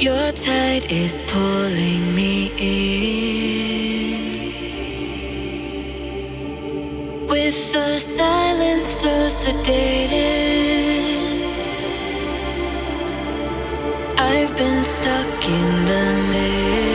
Your tide is pulling me in. With the silence so sedated, I've been stuck in the middle.